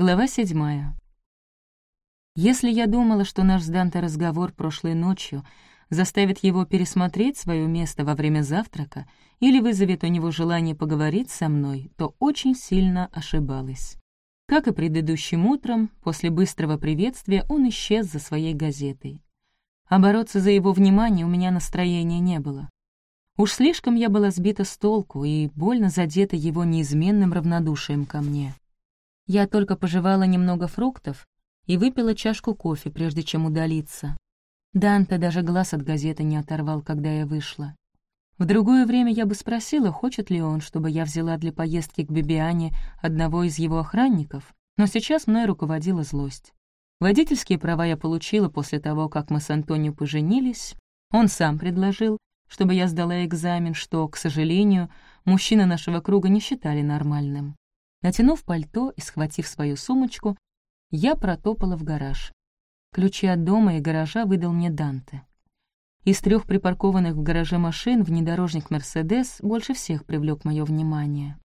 Глава седьмая. Если я думала, что наш с Данте разговор прошлой ночью заставит его пересмотреть свое место во время завтрака или вызовет у него желание поговорить со мной, то очень сильно ошибалась. Как и предыдущим утром, после быстрого приветствия он исчез за своей газетой. А бороться за его внимание у меня настроения не было. Уж слишком я была сбита с толку и больно задета его неизменным равнодушием ко мне. Я только пожевала немного фруктов и выпила чашку кофе, прежде чем удалиться. Данте даже глаз от газеты не оторвал, когда я вышла. В другое время я бы спросила, хочет ли он, чтобы я взяла для поездки к Бибиане одного из его охранников, но сейчас мной руководила злость. Водительские права я получила после того, как мы с Антонио поженились. Он сам предложил, чтобы я сдала экзамен, что, к сожалению, мужчины нашего круга не считали нормальным. Натянув пальто и схватив свою сумочку, я протопала в гараж. Ключи от дома и гаража выдал мне Данте. Из трех припаркованных в гараже машин внедорожник «Мерседес» больше всех привлек мое внимание.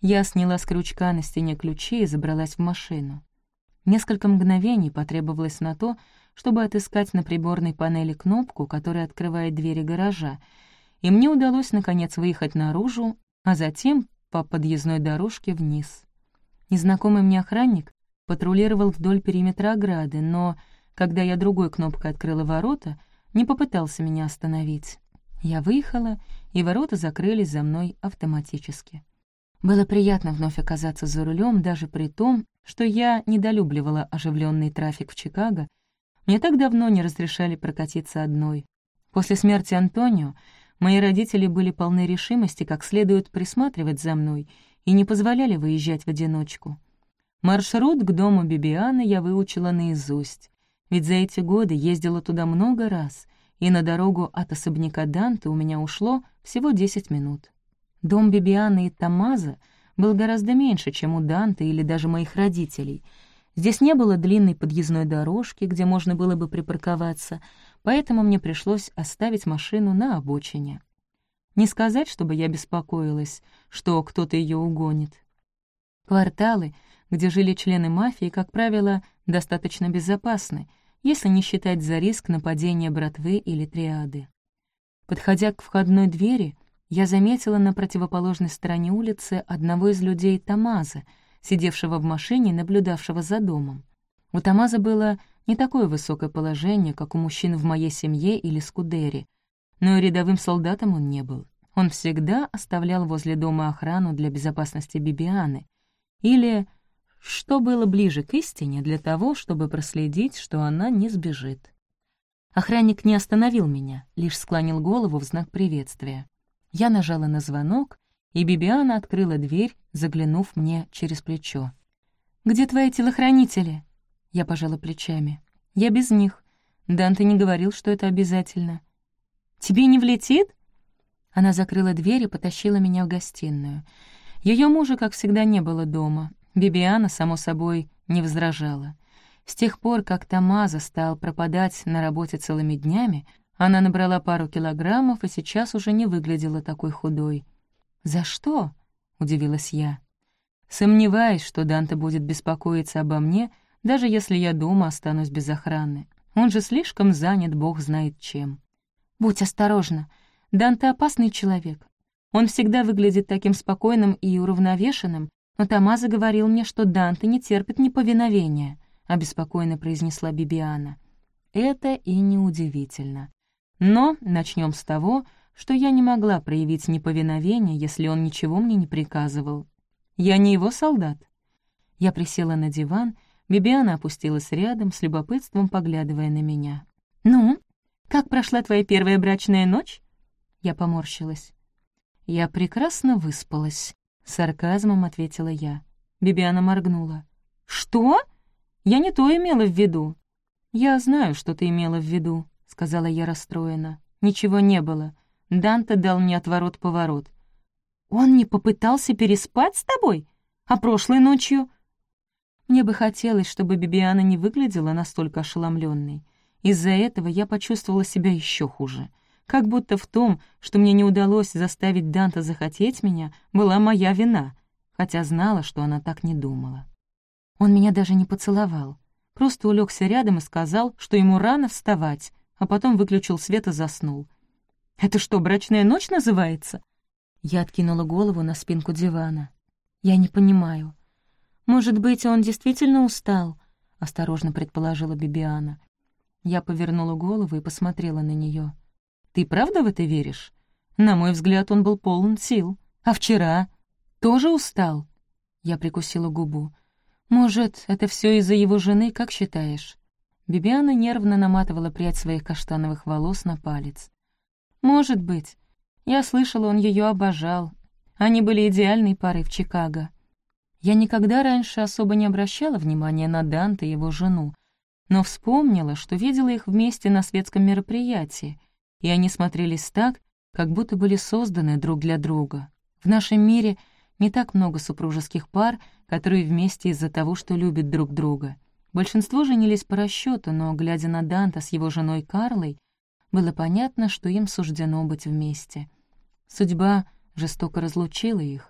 Я сняла с крючка на стене ключи и забралась в машину. Несколько мгновений потребовалось на то, чтобы отыскать на приборной панели кнопку, которая открывает двери гаража, и мне удалось, наконец, выехать наружу, а затем по подъездной дорожке вниз. Незнакомый мне охранник патрулировал вдоль периметра ограды, но, когда я другой кнопкой открыла ворота, не попытался меня остановить. Я выехала, и ворота закрылись за мной автоматически. Было приятно вновь оказаться за рулем, даже при том, что я недолюбливала оживленный трафик в Чикаго. Мне так давно не разрешали прокатиться одной. После смерти Антонио Мои родители были полны решимости как следует присматривать за мной и не позволяли выезжать в одиночку. Маршрут к дому Бибианы я выучила наизусть, ведь за эти годы ездила туда много раз, и на дорогу от особняка Данте у меня ушло всего 10 минут. Дом Бибианы и Тамаза был гораздо меньше, чем у Данте или даже моих родителей. Здесь не было длинной подъездной дорожки, где можно было бы припарковаться — поэтому мне пришлось оставить машину на обочине. Не сказать, чтобы я беспокоилась, что кто-то ее угонит. Кварталы, где жили члены мафии, как правило, достаточно безопасны, если не считать за риск нападения братвы или триады. Подходя к входной двери, я заметила на противоположной стороне улицы одного из людей Тамаза, сидевшего в машине, наблюдавшего за домом. У Тамаза было не такое высокое положение, как у мужчин в моей семье или Скудери, но и рядовым солдатом он не был. Он всегда оставлял возле дома охрану для безопасности Бибианы, или, что было ближе к истине, для того, чтобы проследить, что она не сбежит. Охранник не остановил меня, лишь склонил голову в знак приветствия. Я нажала на звонок, и Бибиана открыла дверь, заглянув мне через плечо. «Где твои телохранители?» Я пожала плечами. «Я без них. Данте не говорил, что это обязательно». «Тебе не влетит?» Она закрыла дверь и потащила меня в гостиную. Ее мужа, как всегда, не было дома. Бибиана, само собой, не возражала. С тех пор, как Тамаза стал пропадать на работе целыми днями, она набрала пару килограммов и сейчас уже не выглядела такой худой. «За что?» — удивилась я. Сомневаясь, что Данте будет беспокоиться обо мне, даже если я дома останусь без охраны. Он же слишком занят, бог знает чем. Будь осторожна. Данте — опасный человек. Он всегда выглядит таким спокойным и уравновешенным, но Тамаза говорил мне, что Данте не терпит неповиновения, — обеспокоенно произнесла Бибиана. Это и неудивительно. Но начнем с того, что я не могла проявить неповиновение, если он ничего мне не приказывал. Я не его солдат. Я присела на диван Бибиана опустилась рядом, с любопытством поглядывая на меня. «Ну, как прошла твоя первая брачная ночь?» Я поморщилась. «Я прекрасно выспалась», — сарказмом ответила я. Бибиана моргнула. «Что? Я не то имела в виду». «Я знаю, что ты имела в виду», — сказала я расстроена. «Ничего не было. Данте дал мне отворот-поворот». «Он не попытался переспать с тобой? А прошлой ночью мне бы хотелось, чтобы Бибиана не выглядела настолько ошеломленной. Из-за этого я почувствовала себя еще хуже. Как будто в том, что мне не удалось заставить Данта захотеть меня, была моя вина, хотя знала, что она так не думала. Он меня даже не поцеловал. Просто улегся рядом и сказал, что ему рано вставать, а потом выключил свет и заснул. «Это что, брачная ночь называется?» Я откинула голову на спинку дивана. «Я не понимаю. Может быть, он действительно устал?» — осторожно предположила Бибиана. Я повернула голову и посмотрела на нее. «Ты правда в это веришь? На мой взгляд, он был полон сил. А вчера? Тоже устал?» Я прикусила губу. «Может, это все из-за его жены, как считаешь?» Бибиана нервно наматывала прядь своих каштановых волос на палец. «Может быть. Я слышала, он ее обожал. Они были идеальной парой в Чикаго. Я никогда раньше особо не обращала внимания на Данте и его жену, но вспомнила, что видела их вместе на светском мероприятии, и они смотрелись так, как будто были созданы друг для друга. В нашем мире не так много супружеских пар, которые вместе из-за того, что любят друг друга. Большинство женились по расчету, но, глядя на Данта с его женой Карлой, было понятно, что им суждено быть вместе. Судьба жестоко разлучила их,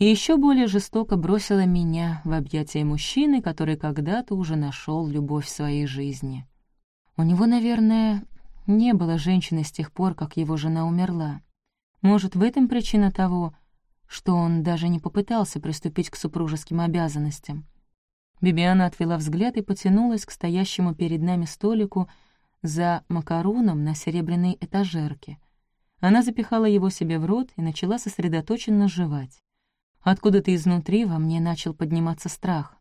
и еще более жестоко бросила меня в объятия мужчины, который когда-то уже нашел любовь своей жизни. У него, наверное, не было женщины с тех пор, как его жена умерла. Может, в этом причина того, что он даже не попытался приступить к супружеским обязанностям. Бибиана отвела взгляд и потянулась к стоящему перед нами столику за макароном на серебряной этажерке. Она запихала его себе в рот и начала сосредоточенно жевать. Откуда-то изнутри во мне начал подниматься страх.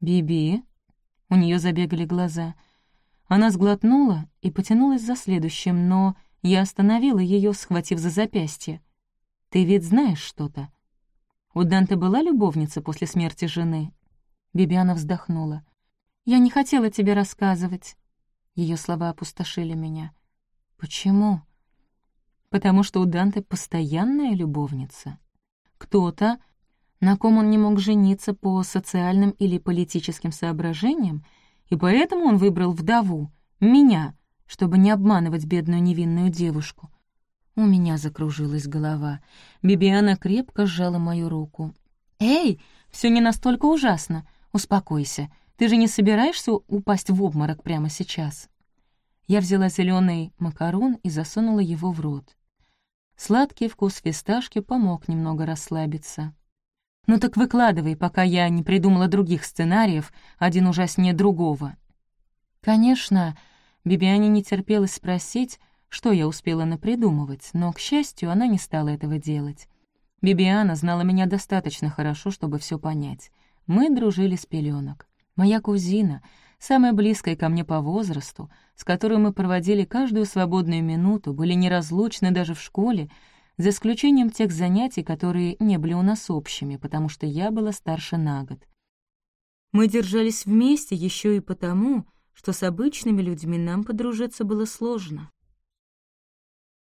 «Биби?» У нее забегали глаза. Она сглотнула и потянулась за следующим, но я остановила ее, схватив за запястье. Ты ведь знаешь что-то. У Данте была любовница после смерти жены?» Бибиана вздохнула. «Я не хотела тебе рассказывать». Ее слова опустошили меня. «Почему?» «Потому что у Данте постоянная любовница. Кто-то, на ком он не мог жениться по социальным или политическим соображениям, и поэтому он выбрал вдову, меня, чтобы не обманывать бедную невинную девушку. У меня закружилась голова. Бибиана крепко сжала мою руку. «Эй, все не настолько ужасно. Успокойся. Ты же не собираешься упасть в обморок прямо сейчас?» Я взяла зеленый макарон и засунула его в рот. Сладкий вкус фисташки помог немного расслабиться. «Ну так выкладывай, пока я не придумала других сценариев, один ужаснее другого». Конечно, Бибиане не терпелось спросить, что я успела напридумывать, но, к счастью, она не стала этого делать. Бибиана знала меня достаточно хорошо, чтобы все понять. Мы дружили с пеленок. Моя кузина, самая близкая ко мне по возрасту, с которой мы проводили каждую свободную минуту, были неразлучны даже в школе, за исключением тех занятий, которые не были у нас общими, потому что я была старше на год. Мы держались вместе еще и потому, что с обычными людьми нам подружиться было сложно.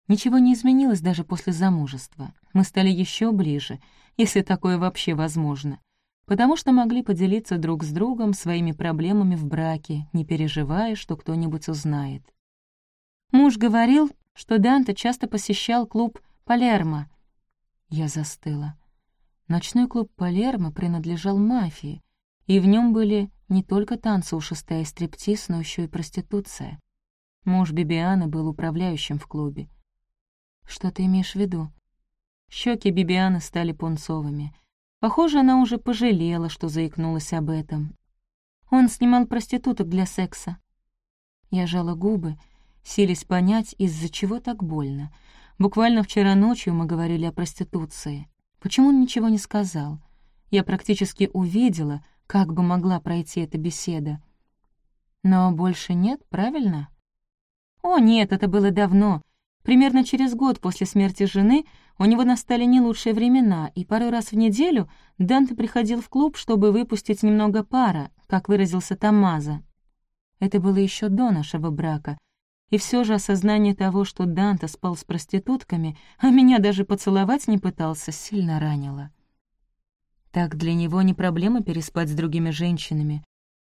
Ничего не изменилось даже после замужества. Мы стали еще ближе, если такое вообще возможно, потому что могли поделиться друг с другом своими проблемами в браке, не переживая, что кто-нибудь узнает. Муж говорил, что Данте часто посещал клуб «Палермо». Я застыла. Ночной клуб «Палермо» принадлежал мафии, и в нем были не только танцы у стриптиз, но еще и проституция. Муж Бибианы был управляющим в клубе. «Что ты имеешь в виду?» Щеки Бибианы стали пунцовыми. Похоже, она уже пожалела, что заикнулась об этом. Он снимал проституток для секса. Я жала губы, сились понять, из-за чего так больно. Буквально вчера ночью мы говорили о проституции. Почему он ничего не сказал? Я практически увидела, как бы могла пройти эта беседа. Но больше нет, правильно? О, нет, это было давно. Примерно через год после смерти жены у него настали не лучшие времена, и пару раз в неделю Данте приходил в клуб, чтобы выпустить немного пара, как выразился Тамаза. Это было еще до нашего брака, и все же осознание того, что Данте спал с проститутками, а меня даже поцеловать не пытался, сильно ранило. Так для него не проблема переспать с другими женщинами.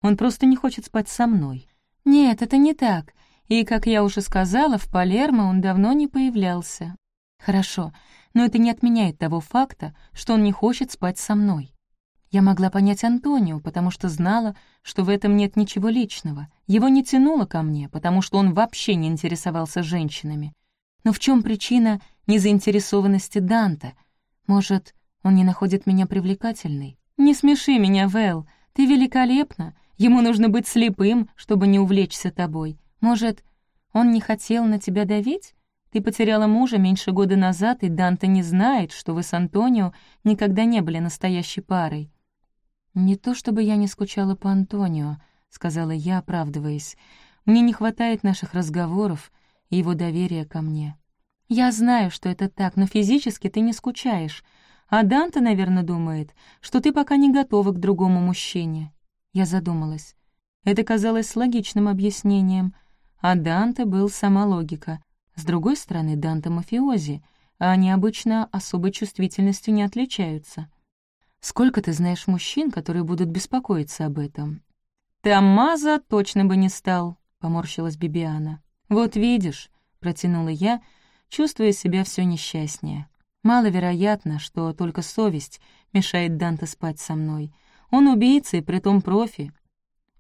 Он просто не хочет спать со мной. Нет, это не так. И, как я уже сказала, в Палермо он давно не появлялся. Хорошо, но это не отменяет того факта, что он не хочет спать со мной. Я могла понять Антонио, потому что знала, что в этом нет ничего личного. Его не тянуло ко мне, потому что он вообще не интересовался женщинами. Но в чем причина незаинтересованности Данта? Может, он не находит меня привлекательной? Не смеши меня, Вэл, ты великолепна. Ему нужно быть слепым, чтобы не увлечься тобой. Может, он не хотел на тебя давить? Ты потеряла мужа меньше года назад, и Данте не знает, что вы с Антонио никогда не были настоящей парой. «Не то чтобы я не скучала по Антонио», — сказала я, оправдываясь. «Мне не хватает наших разговоров и его доверия ко мне. Я знаю, что это так, но физически ты не скучаешь. А Данте, наверное, думает, что ты пока не готова к другому мужчине». Я задумалась. Это казалось логичным объяснением. А Данте был сама логика. С другой стороны, Данте — мафиози, а они обычно особой чувствительностью не отличаются. Сколько ты знаешь мужчин, которые будут беспокоиться об этом?» «Тамаза точно бы не стал», — поморщилась Бибиана. «Вот видишь», — протянула я, чувствуя себя все несчастнее. «Маловероятно, что только совесть мешает Данте спать со мной. Он убийца и притом профи.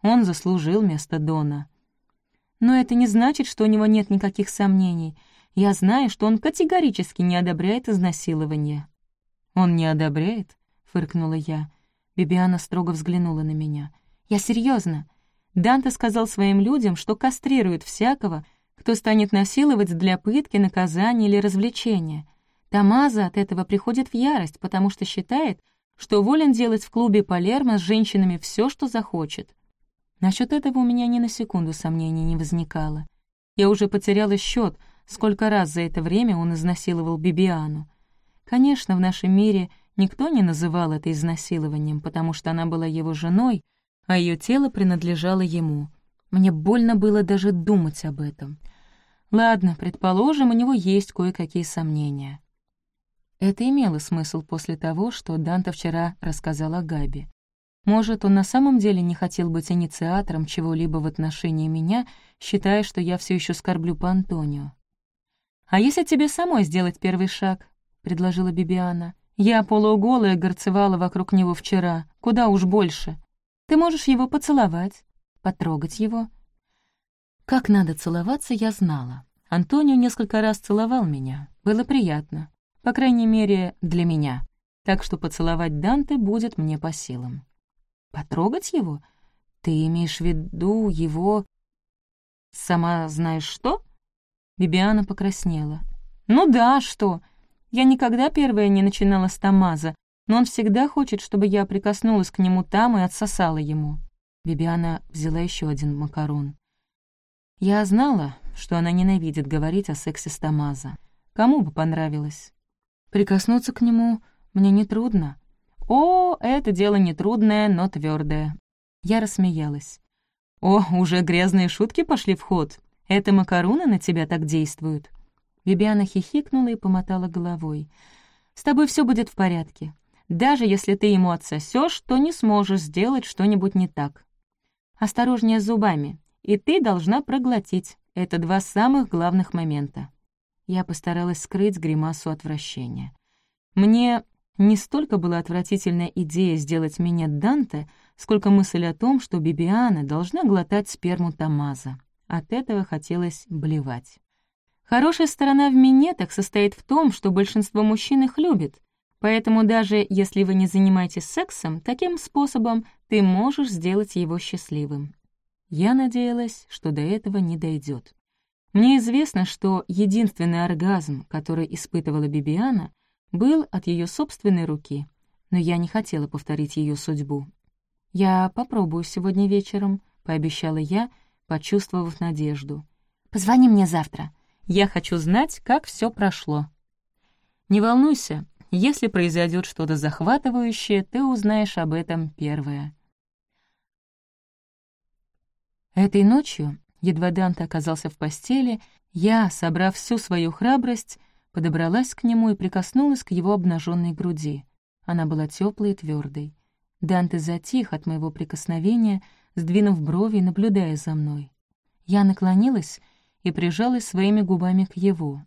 Он заслужил место Дона. Но это не значит, что у него нет никаких сомнений. Я знаю, что он категорически не одобряет изнасилование». «Он не одобряет?» — фыркнула я. Бибиана строго взглянула на меня. «Я серьезно. Данте сказал своим людям, что кастрирует всякого, кто станет насиловать для пытки, наказания или развлечения. Тамаза от этого приходит в ярость, потому что считает, что волен делать в клубе Палермо с женщинами все, что захочет. Насчет этого у меня ни на секунду сомнений не возникало. Я уже потеряла счет, сколько раз за это время он изнасиловал Бибиану. Конечно, в нашем мире — Никто не называл это изнасилованием, потому что она была его женой, а ее тело принадлежало ему. Мне больно было даже думать об этом. Ладно, предположим, у него есть кое-какие сомнения. Это имело смысл после того, что Данта вчера рассказал о Габи. Может, он на самом деле не хотел быть инициатором чего-либо в отношении меня, считая, что я все еще скорблю по Антонио. «А если тебе самой сделать первый шаг?» — предложила Бибиана. Я полуголая горцевала вокруг него вчера, куда уж больше. Ты можешь его поцеловать, потрогать его. Как надо целоваться, я знала. Антонио несколько раз целовал меня. Было приятно. По крайней мере, для меня. Так что поцеловать Данте будет мне по силам. Потрогать его? Ты имеешь в виду его... Сама знаешь что? Бибиана покраснела. Ну да, что? Я никогда первая не начинала с Тамаза, но он всегда хочет, чтобы я прикоснулась к нему там и отсосала ему». Бибиана взяла еще один макарон. Я знала, что она ненавидит говорить о сексе с Тамаза. Кому бы понравилось? Прикоснуться к нему мне нетрудно. О, это дело нетрудное, но твердое. Я рассмеялась. О, уже грязные шутки пошли в ход. Это макароны на тебя так действуют. Бибиана хихикнула и помотала головой. «С тобой все будет в порядке. Даже если ты ему отсосешь, то не сможешь сделать что-нибудь не так. Осторожнее с зубами, и ты должна проглотить. Это два самых главных момента». Я постаралась скрыть гримасу отвращения. Мне не столько была отвратительная идея сделать меня Данте, сколько мысль о том, что Бибиана должна глотать сперму Тамаза. От этого хотелось блевать. Хорошая сторона в минетах состоит в том, что большинство мужчин их любит, поэтому даже если вы не занимаетесь сексом, таким способом ты можешь сделать его счастливым. Я надеялась, что до этого не дойдет. Мне известно, что единственный оргазм, который испытывала Бибиана, был от ее собственной руки, но я не хотела повторить ее судьбу. «Я попробую сегодня вечером», — пообещала я, почувствовав надежду. «Позвони мне завтра», я хочу знать, как все прошло. Не волнуйся, если произойдет что-то захватывающее, ты узнаешь об этом первое. Этой ночью, едва Данте оказался в постели, я, собрав всю свою храбрость, подобралась к нему и прикоснулась к его обнаженной груди. Она была теплой и твердой. Данте затих от моего прикосновения, сдвинув брови и наблюдая за мной. Я наклонилась и прижалась своими губами к его.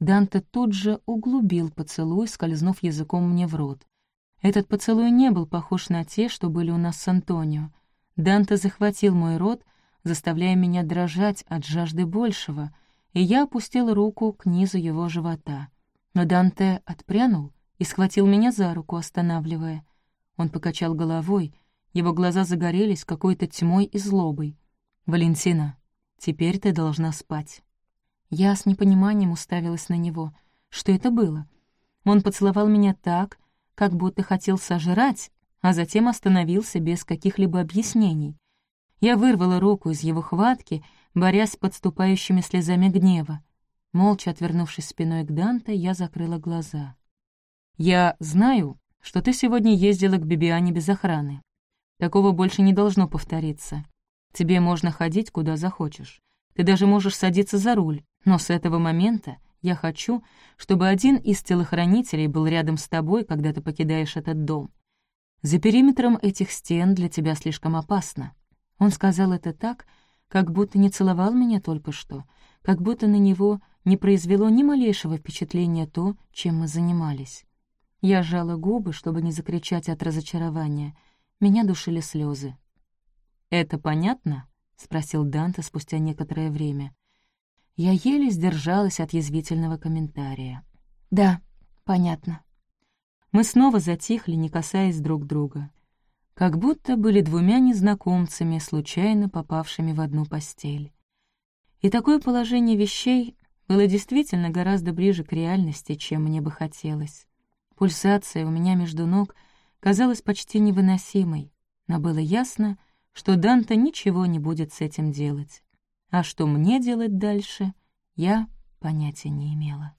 Данте тут же углубил поцелуй, скользнув языком мне в рот. Этот поцелуй не был похож на те, что были у нас с Антонио. Данте захватил мой рот, заставляя меня дрожать от жажды большего, и я опустила руку к низу его живота. Но Данте отпрянул и схватил меня за руку, останавливая. Он покачал головой, его глаза загорелись какой-то тьмой и злобой. «Валентина, теперь ты должна спать». Я с непониманием уставилась на него. Что это было? Он поцеловал меня так, как будто хотел сожрать, а затем остановился без каких-либо объяснений. Я вырвала руку из его хватки, борясь с подступающими слезами гнева. Молча отвернувшись спиной к Данте, я закрыла глаза. «Я знаю, что ты сегодня ездила к Бибиане без охраны. Такого больше не должно повториться. Тебе можно ходить, куда захочешь. Ты даже можешь садиться за руль, но с этого момента я хочу, чтобы один из телохранителей был рядом с тобой, когда ты покидаешь этот дом. За периметром этих стен для тебя слишком опасно. Он сказал это так, как будто не целовал меня только что, как будто на него не произвело ни малейшего впечатления то, чем мы занимались. Я сжала губы, чтобы не закричать от разочарования. Меня душили слезы. «Это понятно?» — спросил Данте спустя некоторое время. Я еле сдержалась от язвительного комментария. «Да, понятно». Мы снова затихли, не касаясь друг друга. Как будто были двумя незнакомцами, случайно попавшими в одну постель. И такое положение вещей было действительно гораздо ближе к реальности, чем мне бы хотелось. Пульсация у меня между ног казалась почти невыносимой, но было ясно, что Данта ничего не будет с этим делать. А что мне делать дальше, я понятия не имела.